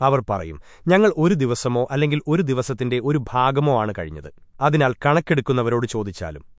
അവർ പറയും ഞങ്ങൾ ഒരു ദിവസമോ അല്ലെങ്കിൽ ഒരു ദിവസത്തിന്റെ ഒരു ഭാഗമോ ആണ് കഴിഞ്ഞത്. അതിനാൽ കണക്കെടുക്കുന്നവരോട് ചോദിച്ചാലും